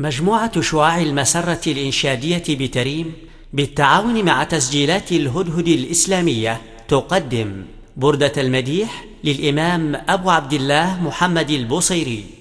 مجموعة شعاع المسرة الإنشادية بتريم بالتعاون مع تسجيلات الهدهد الإسلامية تقدم بردة المديح للإمام أبو عبد الله محمد البصيري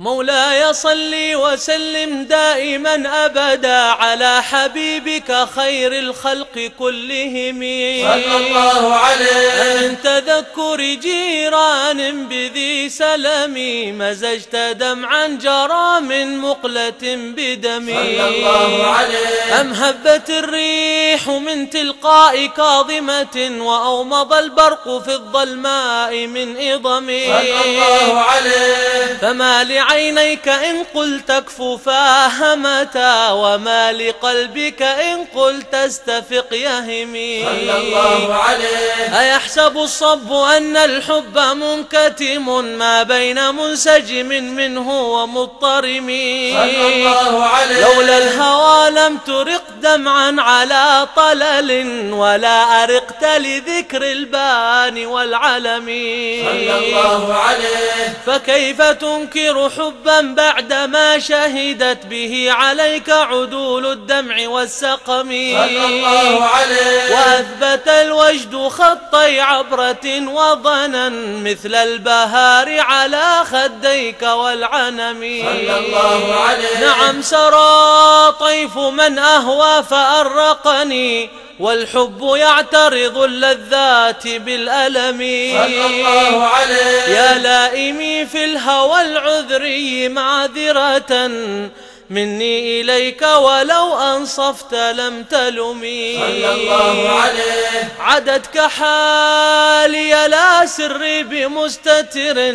مولاي صل وسلم دائما أبدا على حبيبك خير الخلق كلهم. صلى الله عليه. من تذكر جيران بذي سلم مزجت دمعا جرى من مقلة بدمي صلى الله عليه. أم هبت الريح من تلقاء كاظمة وأومض البرق في الظلماء من إضمي صلى الله عليه. فما لعينيك إن قلت اكففا همتا وما لقلبك إن قلت استفق يهمي صلى الله عليه. أيحسب الصب أن الحب منكتم ما بين منسجم منه ومضطرم. صلى الله عليه. لولا الهوى لم ترق دمعا على طلل ولا أرقت لذكر البان والعلم. صلى الله عليه. فكيف تنكر حبا بعدما شهدت به عليك عدول الدمع والسقم. صلى الله عليه. وأثبت الوجد خطي عبرة وضنا مثل البهار على خديك والعنم. صلى الله عليه. نعم سرى طيف من أهوى فأرقني. والحب يعترض اللذات بالألم. الله عليه. يا لائمي في الهوى العذري معذرة. مني إليك ولو أنصفت لم تلمي صلى الله عليه. عدتك حالي لا سري بمستتر.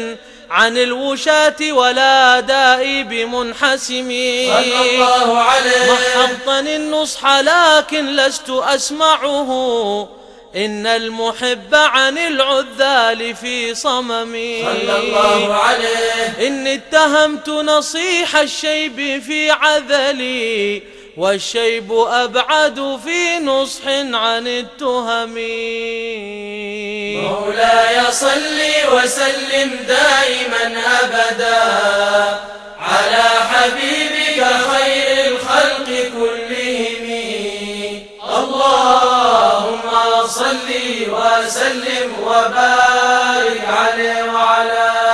عن الوشاة ولا دائي بمنحسم الله عليه. محضني النصح لكن لست أسمعه. إن المحب عن العذال في صمم. صلى الله عليه. إني اتهمت نصيح الشيب في عذلي. والشيب أبعد في نصح عن التهم. مولاي صل وسلم دائما أبدا على حبيبك خير الخلق كلهم. اللهم صل وسلم وبارك عليه وعلى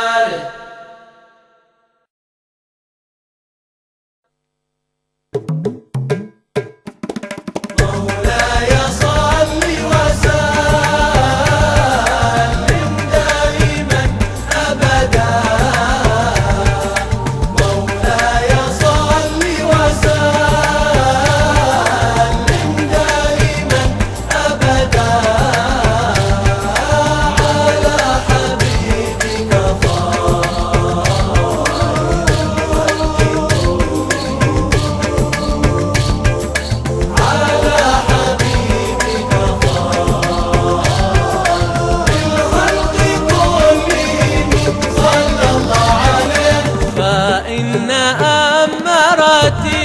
أمرتي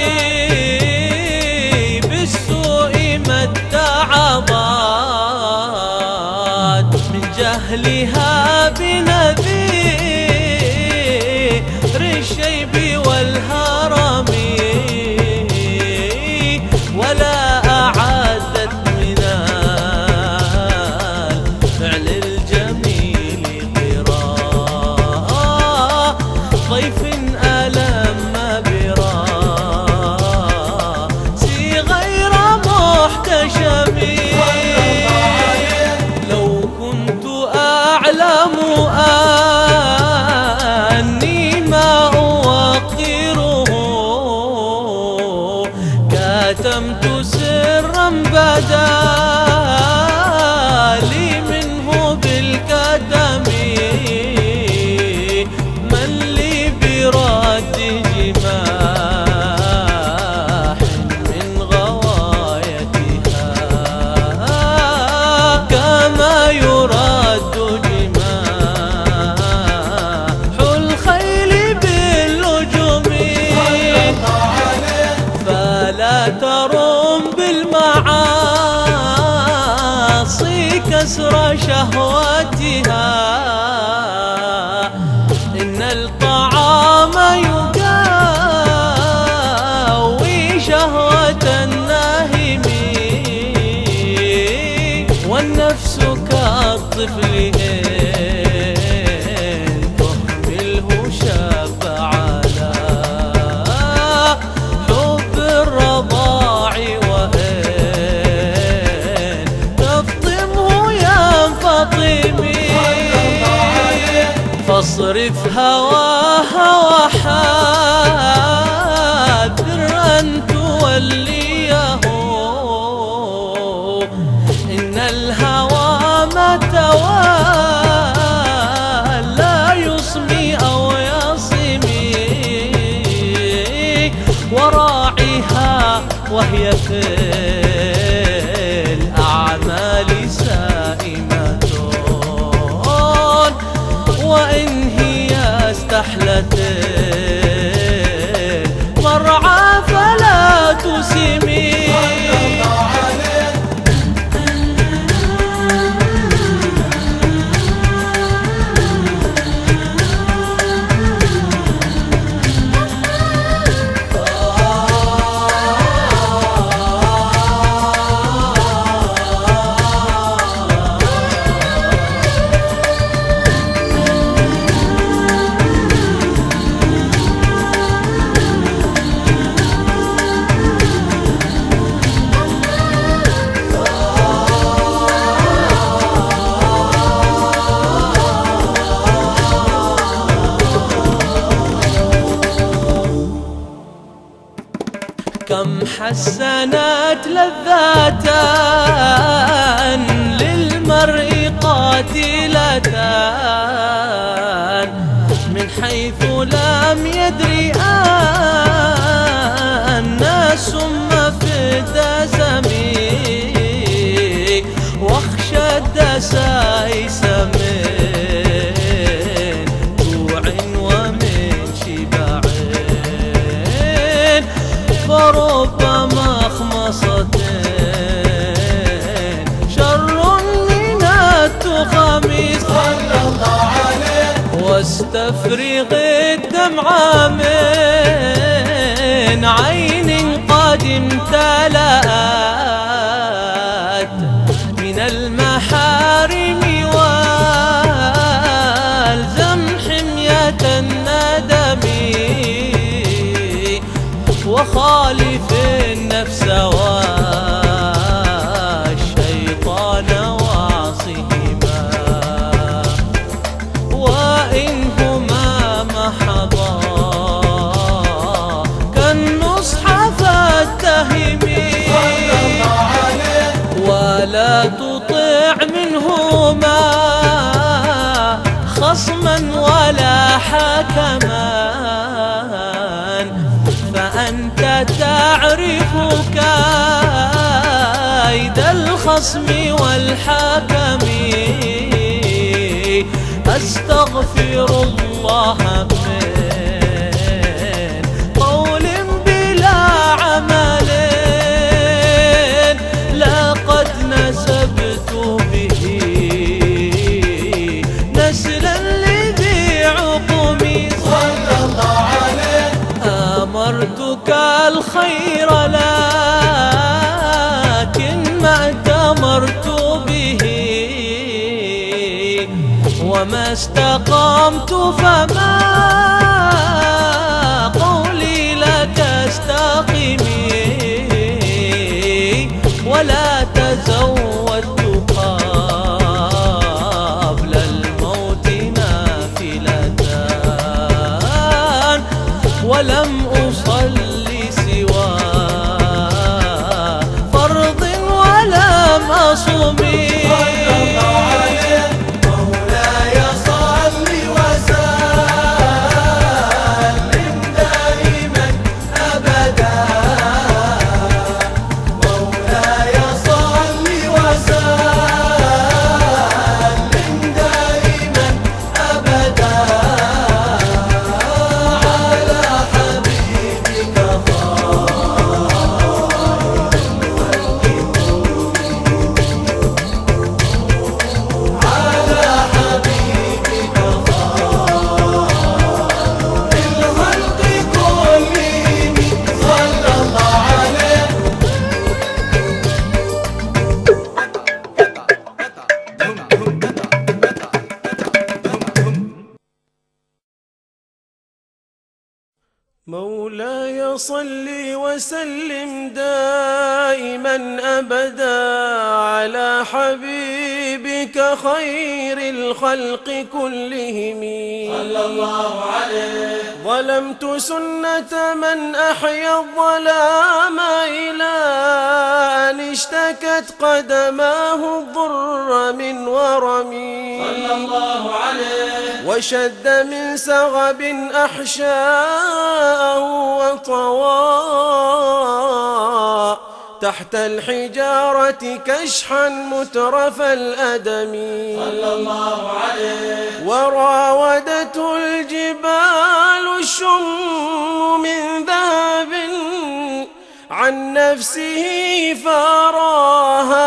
في هوا هوا حاذر أن توليه إن الهوى ما لا يصمي أو يصمي وراعيها وهي خير. رحلته تفريغ الدمعة من الحكم والحاكم. أستغفر الله. ما استقمت فما اشتكت قدماه الضر من ورمي صلى الله عليه. وشد من سغب أحشاءه وطوى تحت الحجارة كشحا مترف الأدم. صلى الله عليه. وراودته الجبال الشم من ذهب عن نفسه فاراها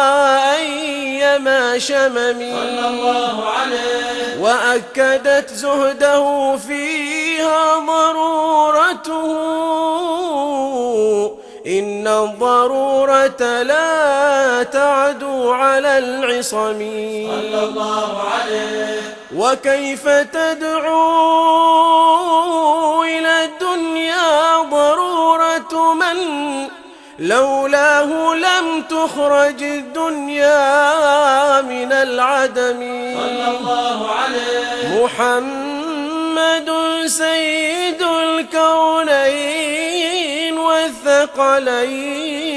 أيما شمم صلى الله عليه. وأكدت زهده فيها ضرورته. إن الضرورة لا تعدو على العصم. صلى الله عليه. وكيف تدعو إلى الدنيا ضرورة؟ من لولاه لم تخرج الدنيا من العدم. صلى الله عليه. محمد سيد الكونين والثقلين.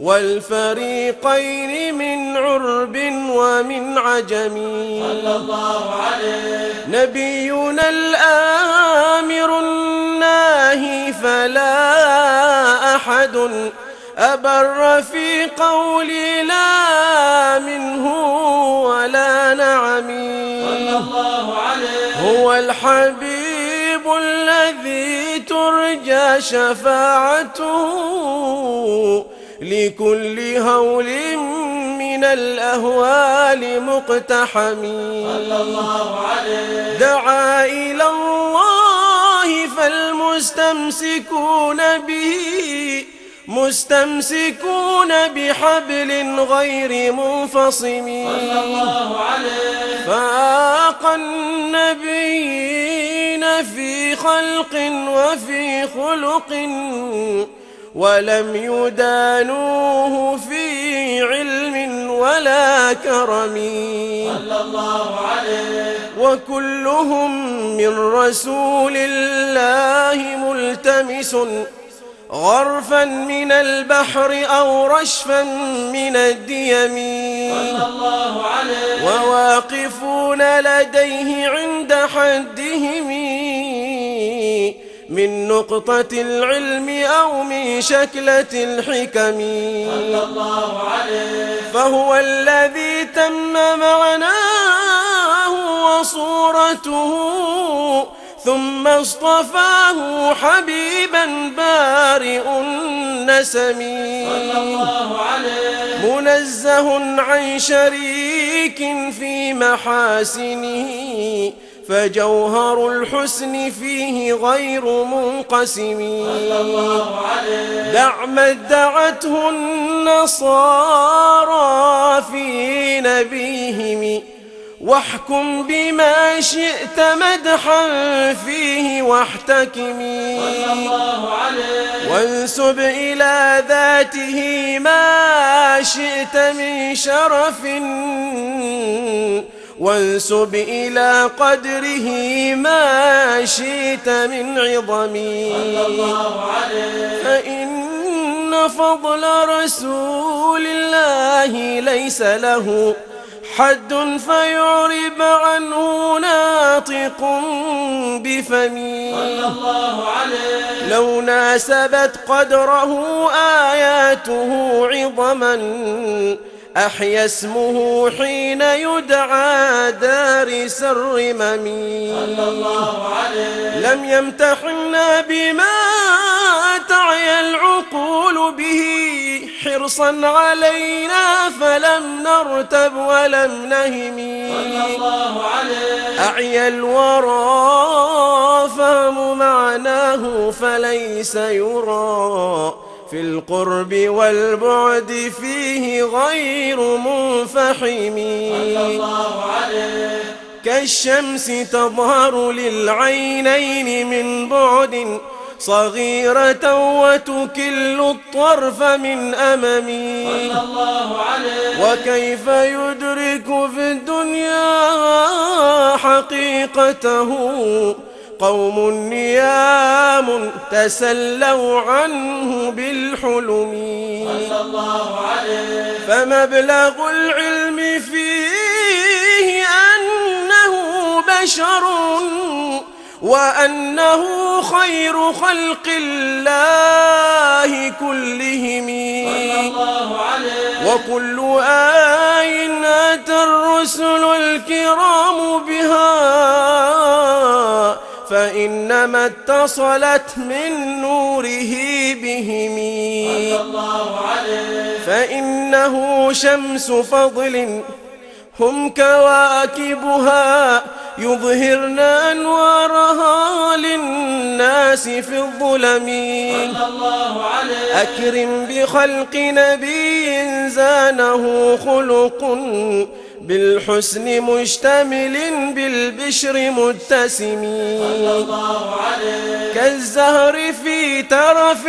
والفريقين من عرب ومن عجم. صلى الله عليه نبينا الآمر الناهي فلا أحد أبر في قولي لا منه ولا نعمي صلى الله عليه هو الحبيب الذي ترجى شفاعته لكل هول من الأهوال مقتحم صلى الله عليه دعا إلى الله فالمستمسكون به مستمسكون بحبل غير منفصم صلى الله عليه فاق النبيين في خلق وفي خلق. ولم يدانوه في علم ولا كرم. صلى الله عليه وكلهم من رسول الله ملتمس غرفا من البحر أو رشفا من الديم. صلى الله عليه وواقفون لديه عند حدهم. من نقطة العلم أو من شكلة الحكم. صلى الله عليه فهو الذي تم معناه وصورته ثم اصطفاه حبيبا بارئ النسم. صلى الله عليه منزه عن شريك في محاسنه. فجوهر الحسن فيه غير منقسم. دع ما ادعته النصارى في نبيهم. واحكم بما شئت مدحا فيه واحتكم. وانسب إلى ذاته ما شئت من شرف. وانسب إلى قدره ما شئت من عظم صلى الله عليه فإن فضل رسول الله ليس له حد فيعرب عنه ناطق بفمي. لو ناسبت قدره آياته عظما أحيا اسمه حين يدعى دارس الرمم صلى الله عليه لم يمتحنا بما تعي العقول به. حرصا علينا فلم نرتب ولم نهم صلى الله عليه أعيا الورى فهم معناه فليس يرى. في القرب والبعد فيه غير منفحم. كالشمس تظهر للعينين من بعد صغيرة وتكل الطرف من عليه وكيف يدرك في الدنيا حقيقته؟ قوم نيام تسلوا عنه بالحلم. صلى الله عليه فمبلغ العلم فيه أنه بشر وأنه خير خلق الله كلهم. وكل آي أتى الرسل الكرام بها فإنما اتصلت من نوره بهم. فإنه شمس فضل هم كواكبها يظهرن أنوارها للناس في الظلم. أكرم بخلق نبي زانه خلق بالحسن مشتمل بالبشر متسم. كالزهر في ترف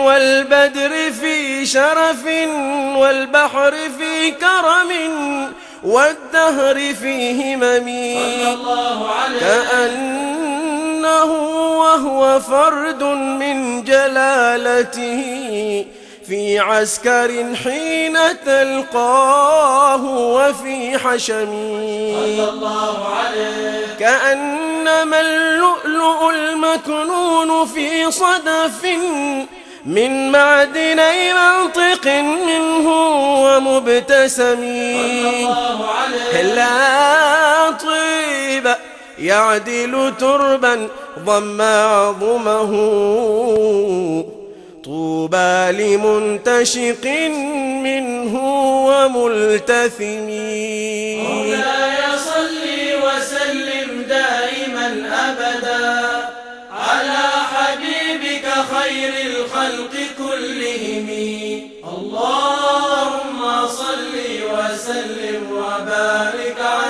والبدر في شرف والبحر في كرم والدهر في همم. كأنه وهو فرد من جلالته. في عسكر حين تلقاه وفي حشم صلى الله عليه كأنما اللؤلؤ المكنون في صدف من معدني منطق منه ومبتسم. الله عليه لا طيب يعدل تربا ضم عظمه. طوبى لمنتشق منه وملتثم مولاي صل وسلم دائما أبدا على حبيبك خير الخلق كلهم. اللهم صل وسلم وبارك عليه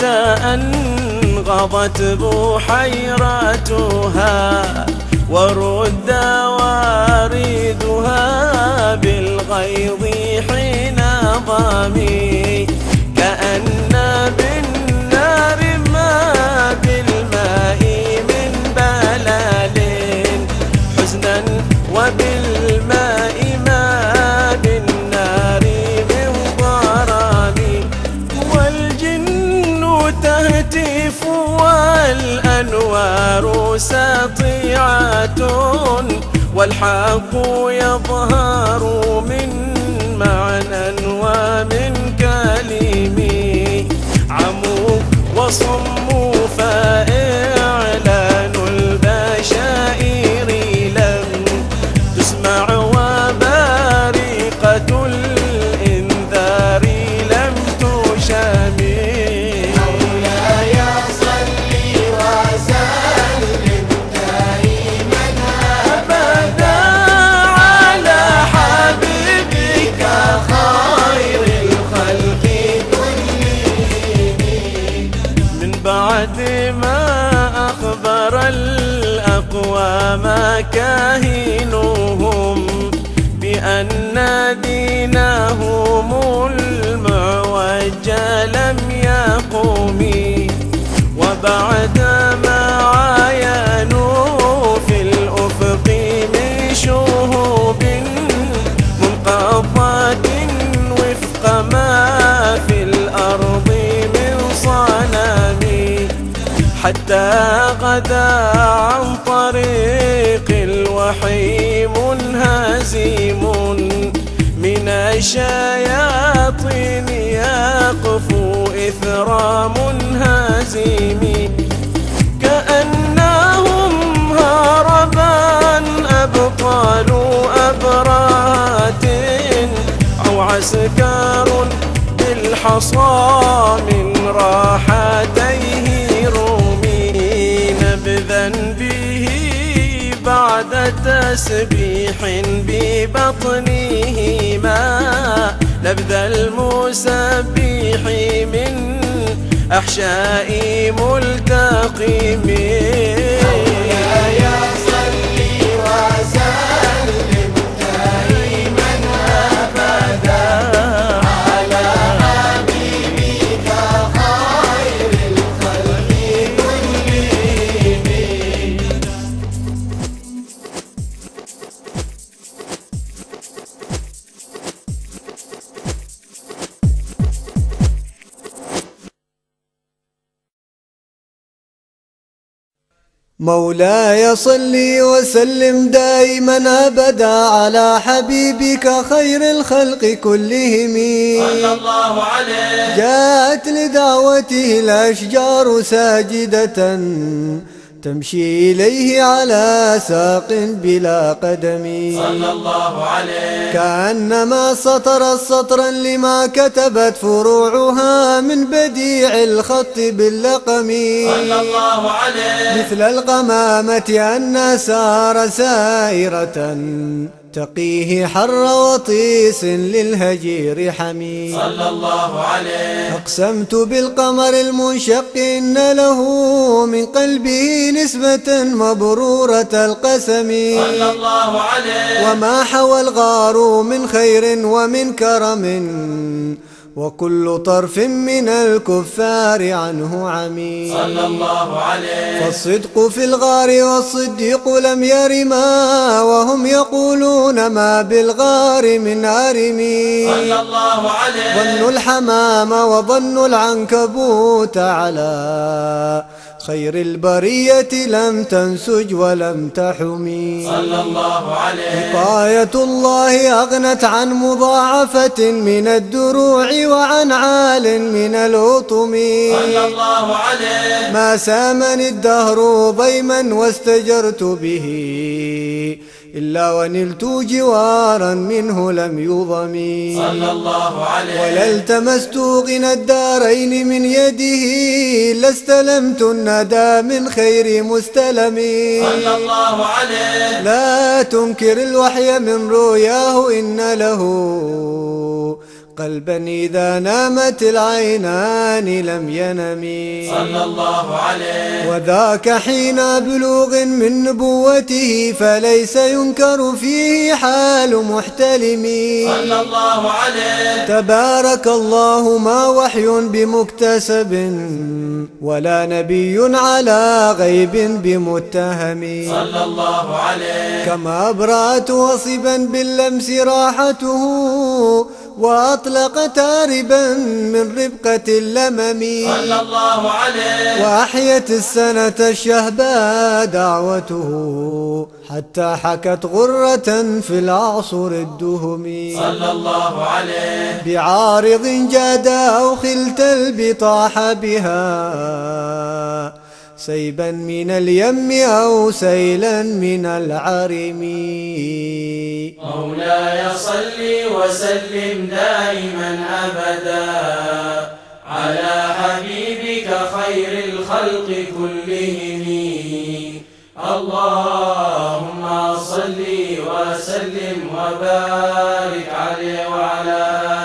ساوة أنغضت بحيرتها ورد واردها بالغيظ حين ضمي كأن بالنار الأنوار ساطعات والحق يظهر من معنى ومن كلمي عمو وصم فإن الأقوام كاهنهم بأن دينهم غدا عن طريق الوحي منهزم من الشياطين يقفو إثر منهزم. كأنهم هربان أبطال أبرات أو عسكر بالحصى من راحتيه رومي بعد تسبيح ببطنهما نبذ المسبح من أحشاء ملتقم مولاي صل وسلم. مولاي صل وسلم دائما أبدا على حبيبك خير الخلق كلهم. صلى الله عليه. جاءت لدعوته الأشجار ساجدة. تمشي إليه على ساق بلا قدم. صلى الله عليه. كأنما سطرت سطرا لما كتبت فروعها من بديع الخط باللقم. صلى الله عليه. مثل القمامة أن سار سائرة. تقيه حر وطيس للهجير حميم. صلى الله عليه. أقسمت بالقمر المنشق إن له من قلبه نسبة مبرورة القسم. صلى الله عليه. وما حوى الغار من خير ومن كرم. وكل طرف من الكفار عنه عمي صلى الله عليه. فالصدق في الغار والصديق لم يرما وهم يقولون ما بالغار من أرمي. صلى الله عليه. ظنوا الحمام وظنوا العنكبوت على خير البرية لم تنسج ولم تحمي صلى الله عليه. وقاية الله أغنت عن مضاعفة من الدروع وعن عال من الأطم. صلى الله عليه. ما سامني الدهر ضيما واستجرت به. إلا ونلت جوارا منه لم يضم صلى الله عليه. ولا التمست غنى الدارين من يده لاستلمت الندى من خير مستلم. صلى الله عليه. لا تنكر الوحي من رؤياه إن له قلبا إذا نامت العينان لم ينم. صلى الله عليه. وذاك حين بلوغ من نبوته فليس ينكر فيه حال محتلم. صلى الله عليه. تبارك الله ما وحي بمكتسب ولا نبي على غيب بمتهم. صلى الله عليه. كما أبرأت وصبا باللمس راحته. وأطلق تاربا من ربقة اللمم. صلى الله عليه. وأحيت السنة الشهباء دعوته حتى حكت غرة في الأعصر الدهم. صلى الله عليه. بعارض جاد أو خلت البطاح بها. سيبا من اليم أو سيلا من العرم. مولاي صل وسلم دائما أبدا. على حبيبك خير الخلق كلهم. اللهم صل وسلم وبارك عليه وعلى آله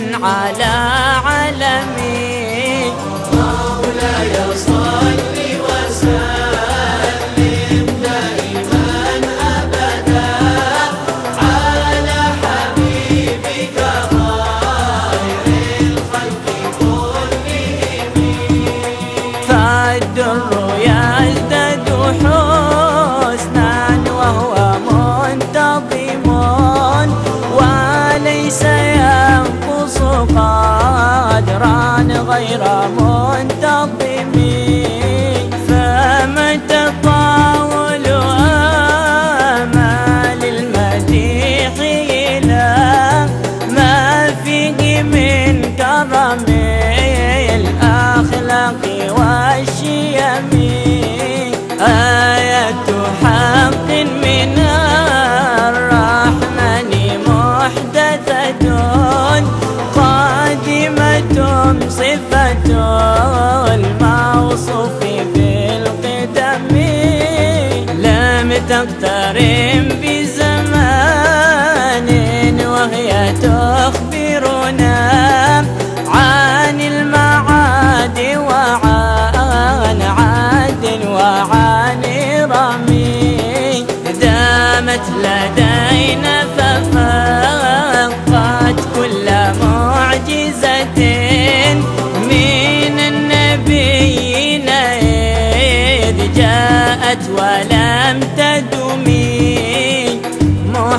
على علمي.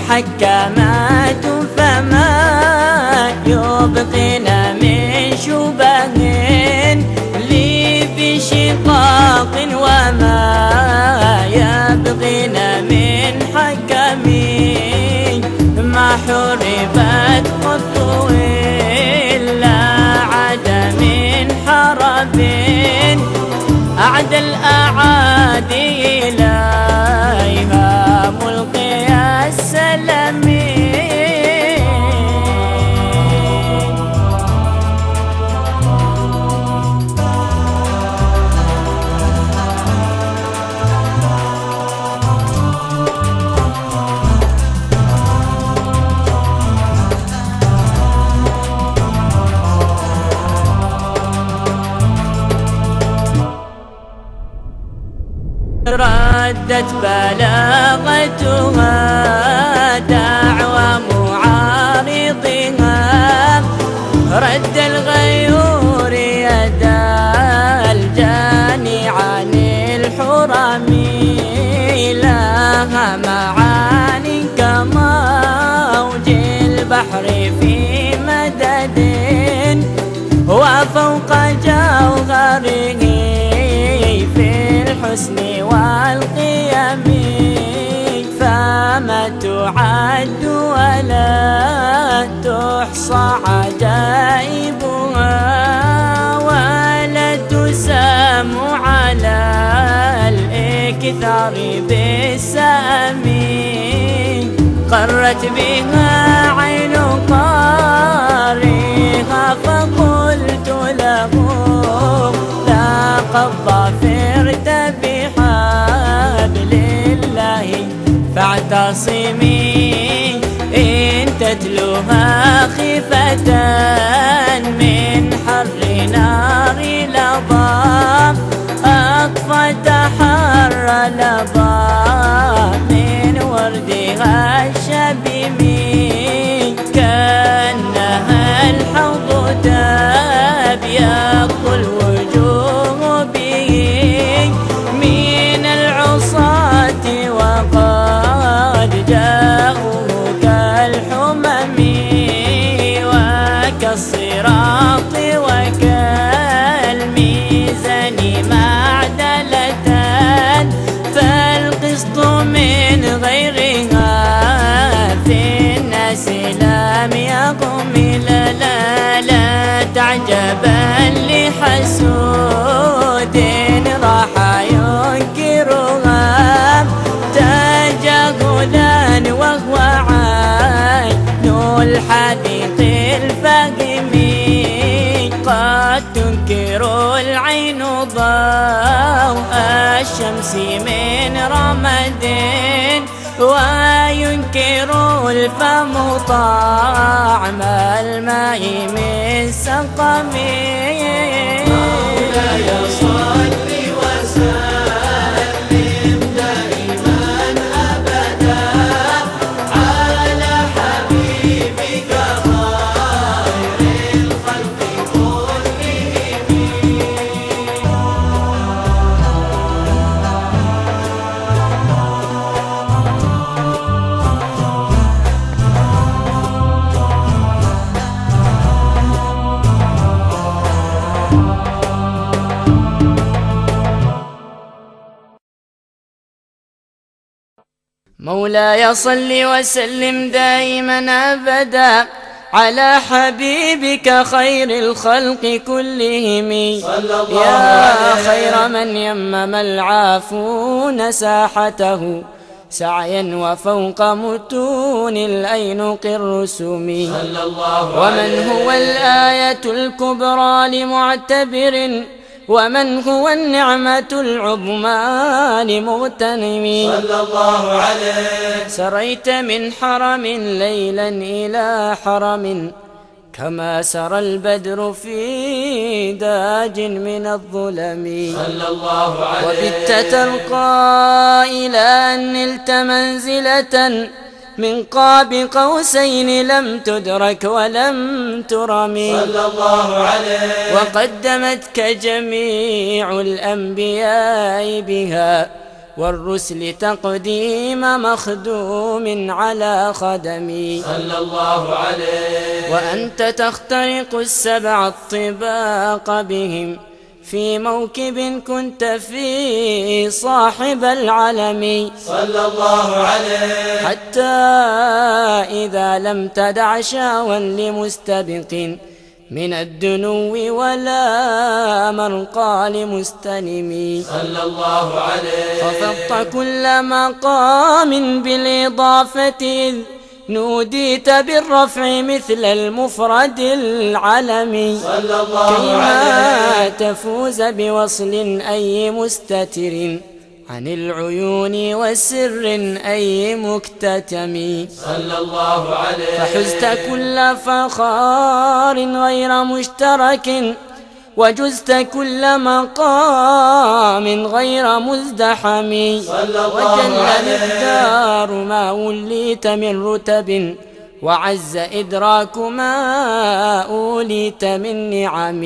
محكمات فما يبقين من شبه لي بشقاق وما يبغين من حكم ما حربت قط إلا عدم حرب. أعدى الأعادي doa تحصى عجائبها ولا تسام على الإكثار بالسام قرت بها عين قارها فقلت له يغوم لقد ظفرت بحبل الله فاعتصمي. خفة من حر نار لظى أطفت حر لظى من وردها الشبيب كأنها الحوض تبيض تعجبا لحسود وينكر الفم طعم الماء من سقم مولاي مولاي صل وسلم دائما أبدا على حبيبك خير الخلق كلهم. يا خير من يمم العافون ساحته سعيا وفوق متون الأينق الله ومن هو الآية الكبرى لمعتبر؟ ومن هو النعمة العظمى لمغتنم صلى الله عليه. سريت من حرم ليلا إلى حرم كما سرى البدر في داج من الظلم. صلى الله عليه. وبت تلقى إلى أن نلت منزلة من قاب قوسين لم تدرك ولم ترم. صلى الله عليه. وقدمتك جميع الأنبياء بها والرسل تقديم مخدوم على خدمي. صلى الله عليه. وأنت تخترق السبع الطباق بهم في موكب كنت فيه صاحب العلم. صلى الله عليه. حتى إذا لم تدع شاوا لمستبق. من الدنو ولا مرقى لمستلم. صلى الله عليه. خفضت كل مقام بالإضافة. إذ نوديت بالرفع مثل المفرد العلمي صلى الله تفوز بوصل أي مستتر عن العيون وسر أي مكتتم. صلى الله عليه. فحزت كل فخار غير مشترك. وجزت كل مقام غير مزدحم. وجل الدار ما وليت من رتب. وعز إدراك ما أوليت من نعم.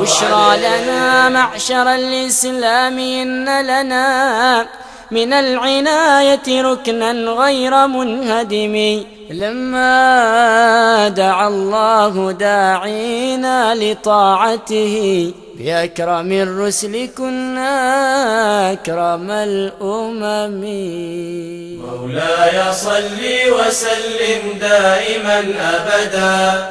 بشرى لنا معشر الإسلام إن لنا من العناية ركنا غير منهدم. لما دعا الله داعينا لطاعته بأكرم الرسل كنا أكرم الأمم. مولاي صل وسلم دائما أبدا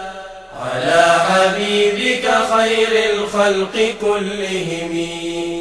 على حبيبك خير الخلق كلهم.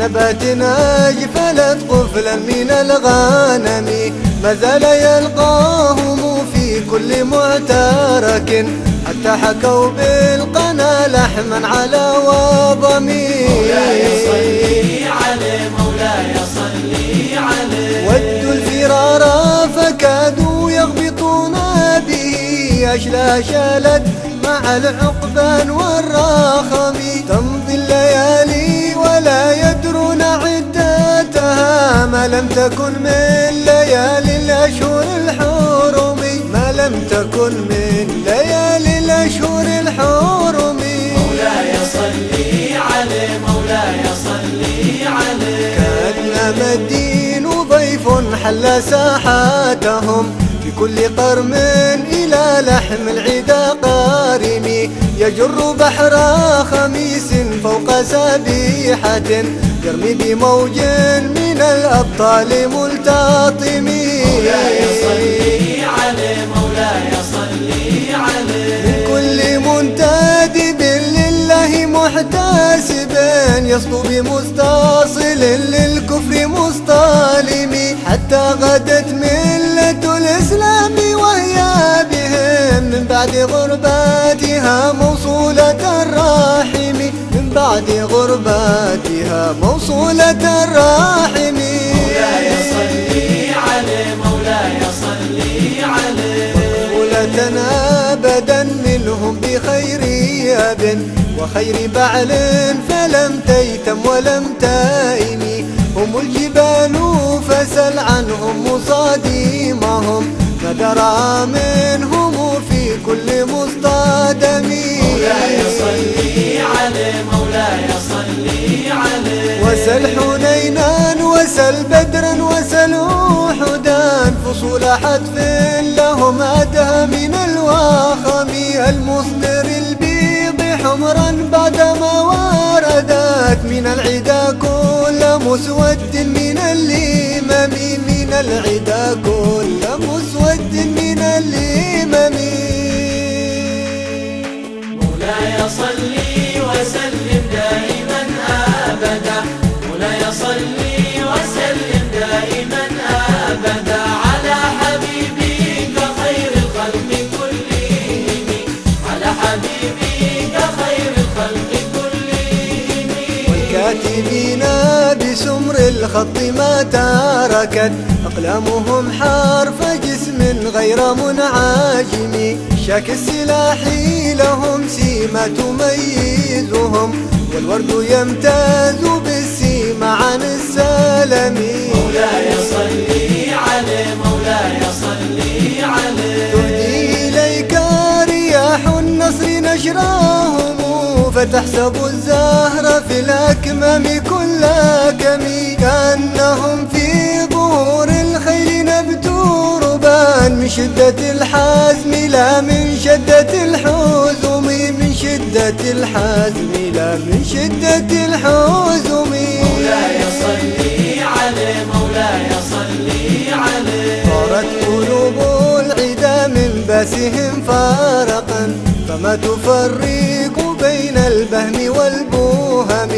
بعثاته كنبات أجفلت قفلا من الغنم. ما زال يلقاهم في كل معترك. حتى حكوا بالقنا لحما على وضمي مولاي صلي عليه مولاي صلي عليه ودوا الفرار فكادوا يغبطون به. أشلا شالت مع العقبان والراخم تمضي الليالي ولا يدرون عدتها ما لم تكن من ليالي الأشهر الحرم ما لم تكن من ليالي الأشهر الحرم مولاي صلي عليه مولاي صلي عليه. كأنما الدين ضيف حل ساحاتهم. بكل قرم إلى لحم العدا قارم يجر بحر خميس فوق سبيحة يرمي بموج من الأبطال ملتطم مولاي صلي عليه مولاي صلي عليه من كل منتدب لله محتسب يصدو بمستصل للكفر مصطلم حتى غدت ملة بعد غرباتها موصولة الراحم من بعد غرباتها موصولة الراحم مولاي صلي عليه مولاي صلي عليه. أبدا منهم بخير أب وخير بعل فلم تيتم ولم تائم. هم الجبال فسل عنهم مصادمهم درى منهم في كل مصطدم. مولاي صلي عليه مولاي صلي عليه وسل حنينا وسل بدرا وسل أحدا فصول حتف لهم أدهى من الواخم المصدر البيض حمرا بعدما وردت من العدا كل مسود من الإمم من العدا كل مسود من الإمم. مولاي صلي وسلم دائما ابدا. مولاي صلي الخط ما تركت. أقلامهم حرف جسم غير منعجم. شاك السلاح لهم سيما تميزهم. والورد يمتاز بالسيما عن السلم. مولاي صلي عليه مولاي صلي عليه فتحسب الزهر في الأكمام كل كم كأنهم في ظهور الخيل نبت ربان من شدة الحزم لا من شدة الحزم من شدة الحزم لا من شدة الحزم. مولاي صلي عليه مولاي صلي عليه. صارت قلوب العدا من باسهم فارقا فما تفرق بين البهم والبوهم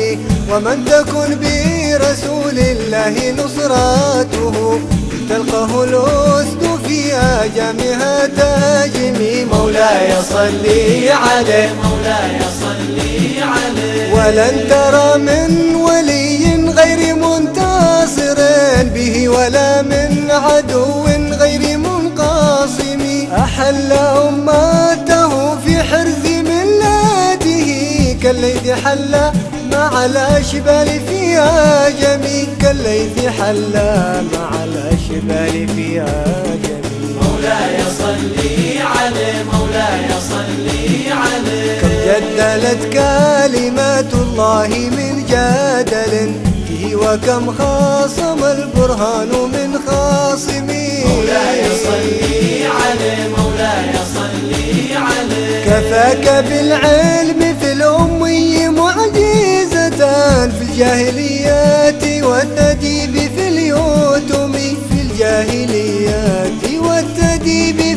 ومن تكن برسول الله نصراته. تلقاه الأسد في آجامها تاجم مولاي صلي عليه. مولاي صلي عليه ولن ترى من ولي غير منتصر به ولا من عدو غير منقاصم. أحل أمته كالليث حل مع الأشبال في آجم كالليث حل مع الأشبال في آجم مولاي صلي عليه مولاي صلي عليه جدلت كلمات الله من جدل فيه وكم خاصم البرهان من خاصمين مولاي صلي عليه مولاي صلي عليه كفاك بالعلم معجزة في الجاهليات والتديب في اليتم في الجاهليات والتديب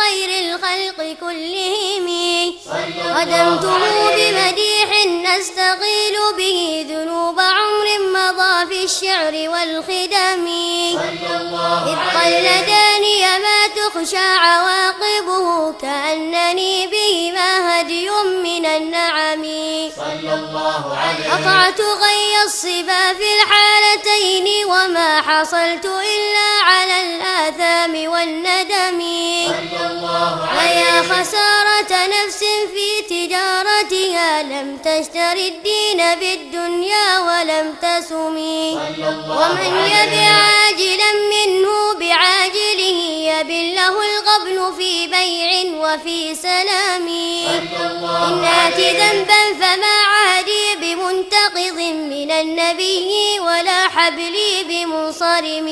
خير الخلق كلهم. قدمته بمديح نستقيل به ذنوب عمر مضى في الشعر والخدم. إذ قلداني ما تخشى عواقبه كأنني بهما هدي من النعم. قطعت غي الصبا في الحالتين وما حصلت إلا على الآثام والندم. ويا خسارة نفس في تجارتها لم تشتر الدين بالدنيا ولم تسمي ومن يبع عاجلا منه بعاجله يبل له الغبن في بيع وفي سلام. إن آت ذنبا فما عهدي بمنتقض من النبي ولا حبلي بمنصرم.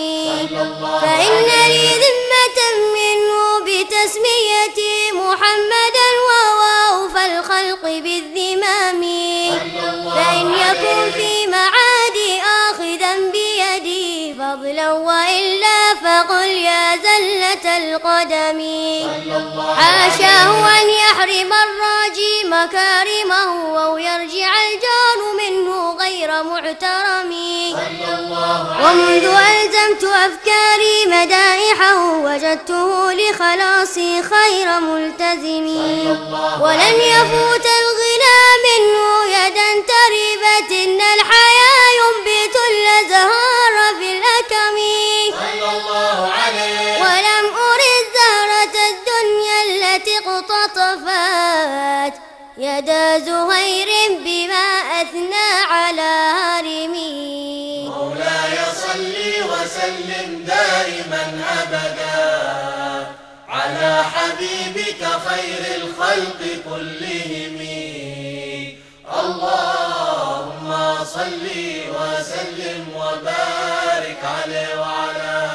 فإن لي ذمة منه بتسميتي محمدا وهو أوفى الخلق بالذمام. فإن يكن في معادي آخذا بيدي فضلا وإلا فقل يا زلة القدم. حاشاه أن يحرم الراجي مكارمه أو يرجع الجار منه غير معترم. ومنذ ألزمت أفكاري مدائحه وجدته لخلاصي خير ملتزم. ولن يفوت الغنى منه يدا تربت إن الحياة ينبت الأزهار في الأكم ولم أرد زهرة الدنيا التي اقتطفت. يدا زهير بما أثنى على هارمي مولاي صلي وسلم دائما أبدا. على حبيبك خير الخلق كلهم. اللهم صل وسلم وبارك عليه وعلى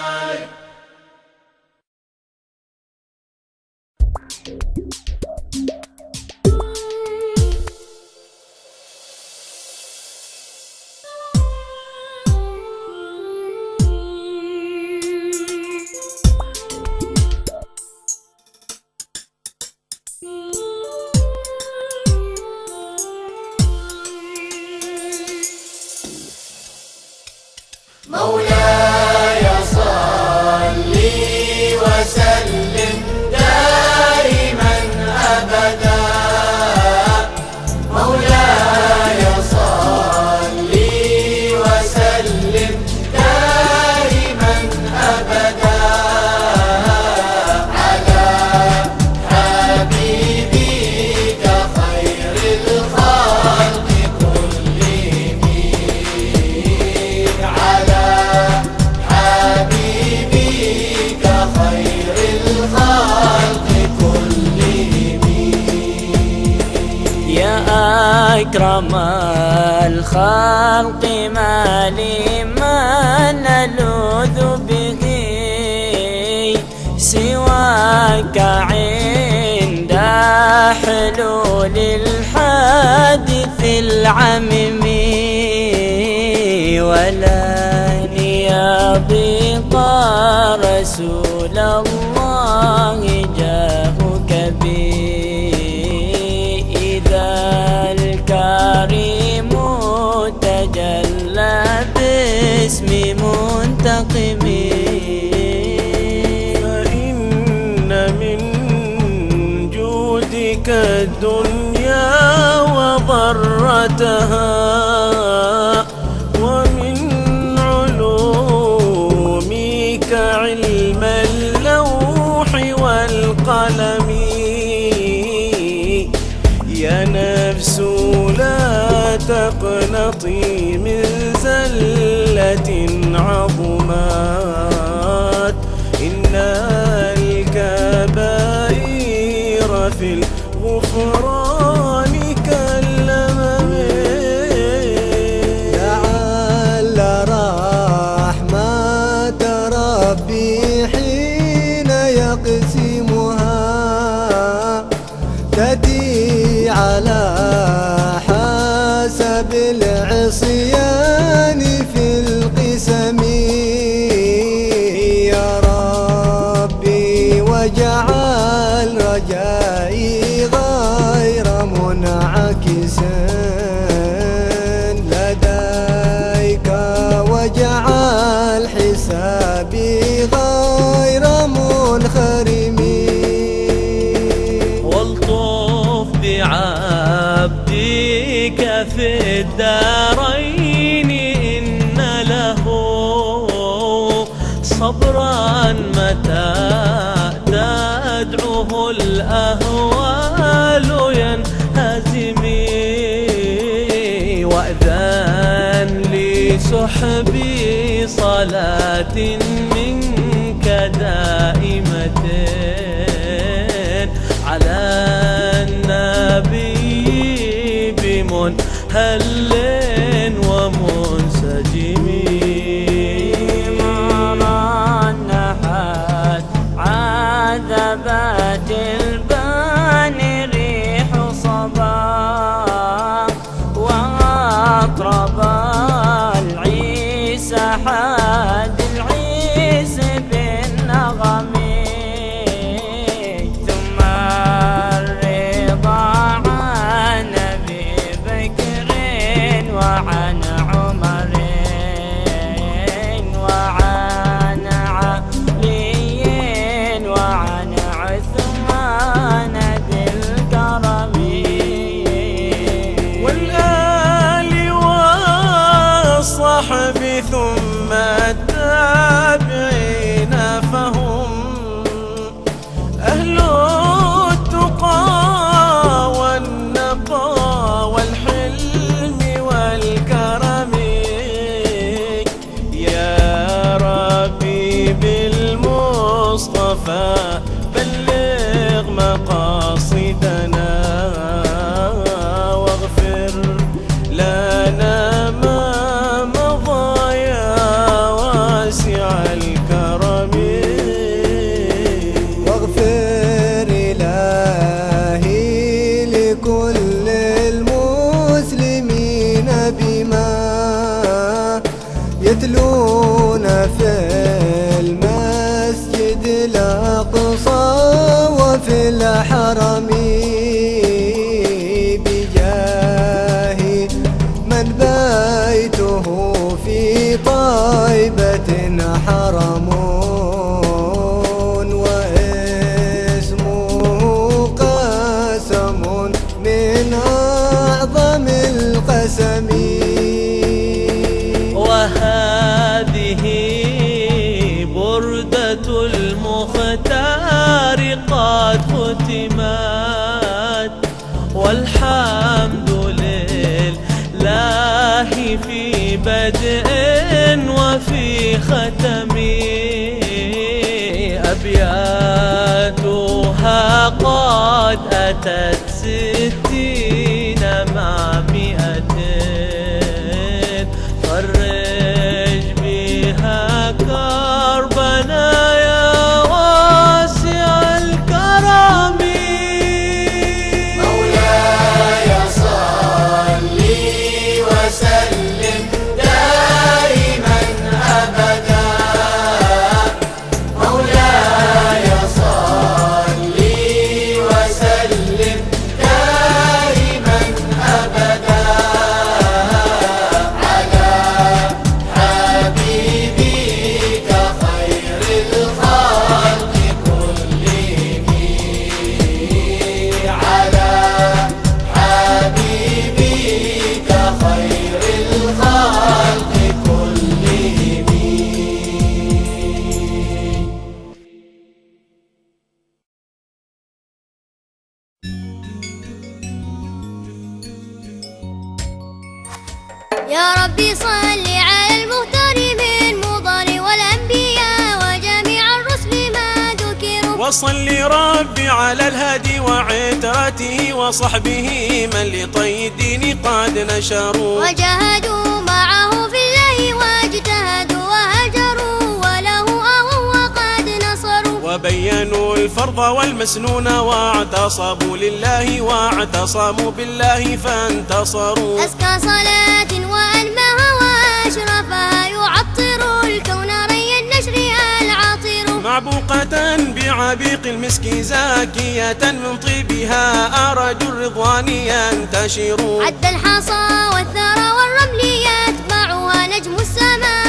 الخلق ما لي ما نلوذ به سواك عند حلول الحادث العمم ولا يضيق رسول الله جاهك بي إذا الكريم. فارتقبي فإن من جودك الدنيا وضرتها. that منك دائمة على النبي بمنهل ومنسجم. مرنحت عذبت البان ريح صبا وأطرب وأطربت حد لا تكسر والمسنون واعتصموا لله واعتصموا بالله فانتصروا. أزكى صلاة وأنماها وأشرفها يعطر الكون ري النشر العاطر معبوقة بعبيق المسك زاكية من طيبها أرج الرضوان ينتشر عد الحصى والثرى والرمل يتبعها نجم السماء.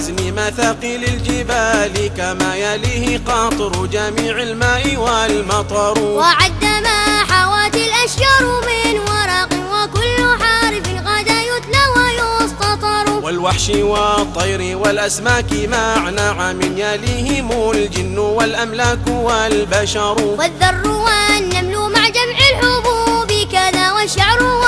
وزن مثاقيل الجبال كما يليه قطر جميع الماء والمطر. وعد ما حوت الأشجار من ورق وكل حارف غدا يتلى ويستطر. والوحش والطير والأسماك مع نعم يليهم الجن والأملاك والبشر. والذر والنمل مع جمع الحبوب كذا والشعر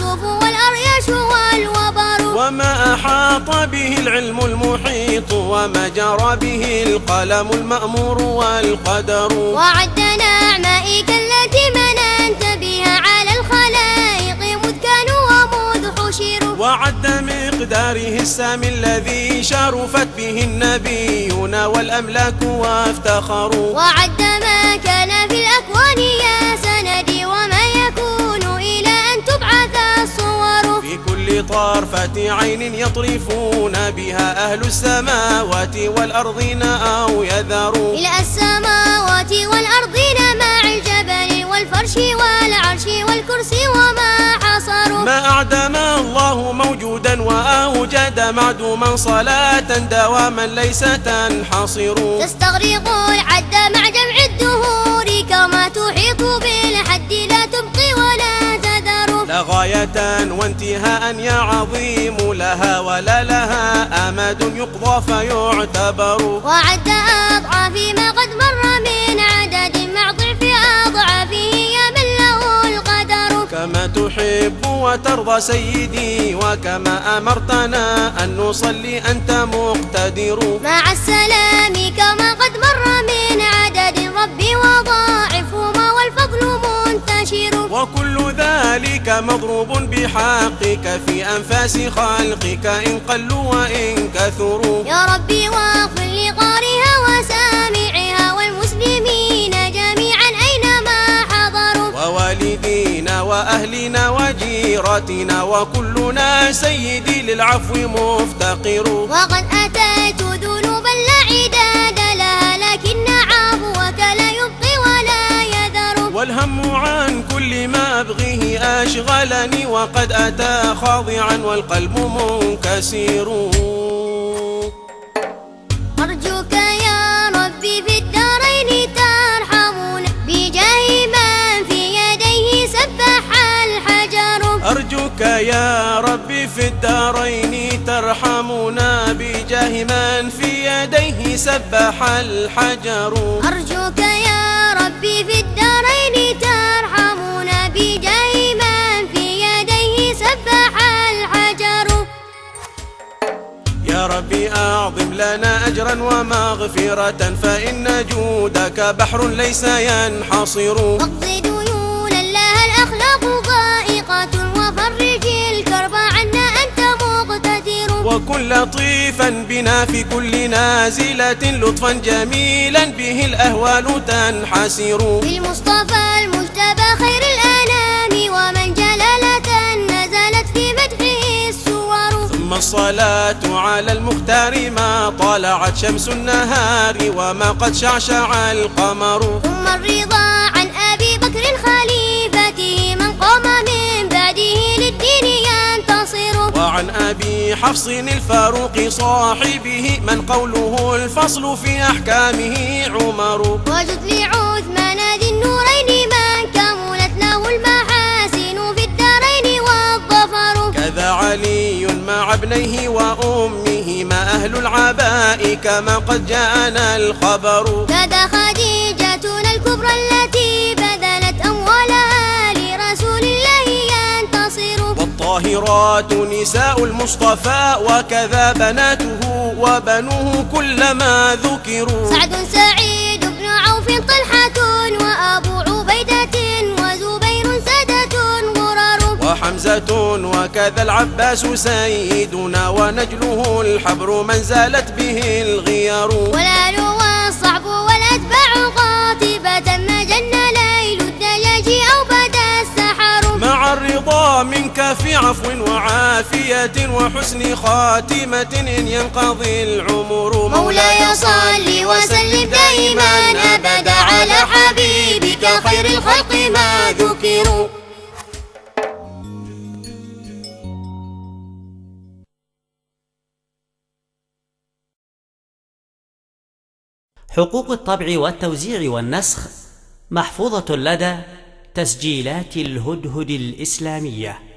والصوف والأرياش والوبر. وما أحاط به العلم المحيط وما جرى به القلم المأمور والقدر. وعد نعمائك التي مننت بها على الخلائق مذ كانوا ومذ حشروا وعد مقداره السامي الذي شرفت به النبيون والأملاك وافتخروا. وعد ما كان في الأكوان يا سندي الصور في كل طرفة عين يطرفون بها أهل السماوات والأرضين أو يذروا. إلى السماوات والأرضين مع الجبل والفرش والعرش والكرسي وما حصروا ما أعدم الله موجودا وأوجد معدوما صلاة دواما ليس تنحصر. تستغرق العد مع جمع الدهور كما تحيط بالحد لا غاية وانتهاء يا عظيم لها ولا لها أمد يقضى فيعتبر. وعد أضعاف ما قد مر من عدد مع ضعف أضعافه يا من له القدر. كما تحب وترضى سيدي وكما أمرتنا أن نصلي أنت مقتدر. مع السلام كما قد مر من عدد ربي والفضل منتشر وكل ذلك مضروب بحقك في أنفاس خلقك إن قلوا وإن كثروا. يا ربي واغفر لقارها وسامعها والمسلمين جميعا أينما حضروا. ووالدينا وأهلنا وجيرتنا وكلنا سيدي للعفو مفتقر. وقد أتيت ذنوبا لا والهم عن كل ما أبغيه أشغلني وقد أتى خاضعا والقلب منكسر. يا ربي في الدارين ترحمنا بجاه من في يديه سبح الحجر. أرجوك يا ربي في الدارين ترحمون بجاه من في يديه سبح الحجر. يا ربي أعظم لنا أجرا ومغفرة فإن جودك بحر ليس ينحصر. واقض ديون لها الأخلاق ضائقة وفرج وكن لطيفا بنا في كل نازلة لطفا جميلا به الأهوال تنحسر. بالمصطفى المجتبى خير الأنام ومن جلالة نزلت في مدحه السور. ثم الصلاة على المختار ما طلعت شمس النهار وما قد شعشع القمر. ثم الرضا عن أبي بكر خليفته من قام وعن أبي حفص الفاروق صاحبه من قوله الفصل في أحكامه عمر. وجد لعثمان ذي النورين من كملت له المحاسن في الدارين والظفر. كذا علي مع ابنيه وأمه ما أهل العباء كما قد جاءنا الخبر. كذا خديجتنا الكبرى الطاهرات نساء المصطفى وكذا بناته وبنوه كلما ذكروا. سعد سعيد بن عوف طلحة وأبو عبيدة وزبير سادة غرر. وحمزة وكذا العباس سيدنا ونجله الحبر من زالت به الغيار. والآل والصعب والأتباع قاطبة ما الرضا منك في عفو وعافية وحسن خاتمة إن ينقضي العمر مولاي صل وسلم دائما أبدا على حبيبك خير الخلق ما ذكروا. حقوق الطبع والتوزيع والنسخ محفوظة لدى تسجيلات الهدهد الإسلامية.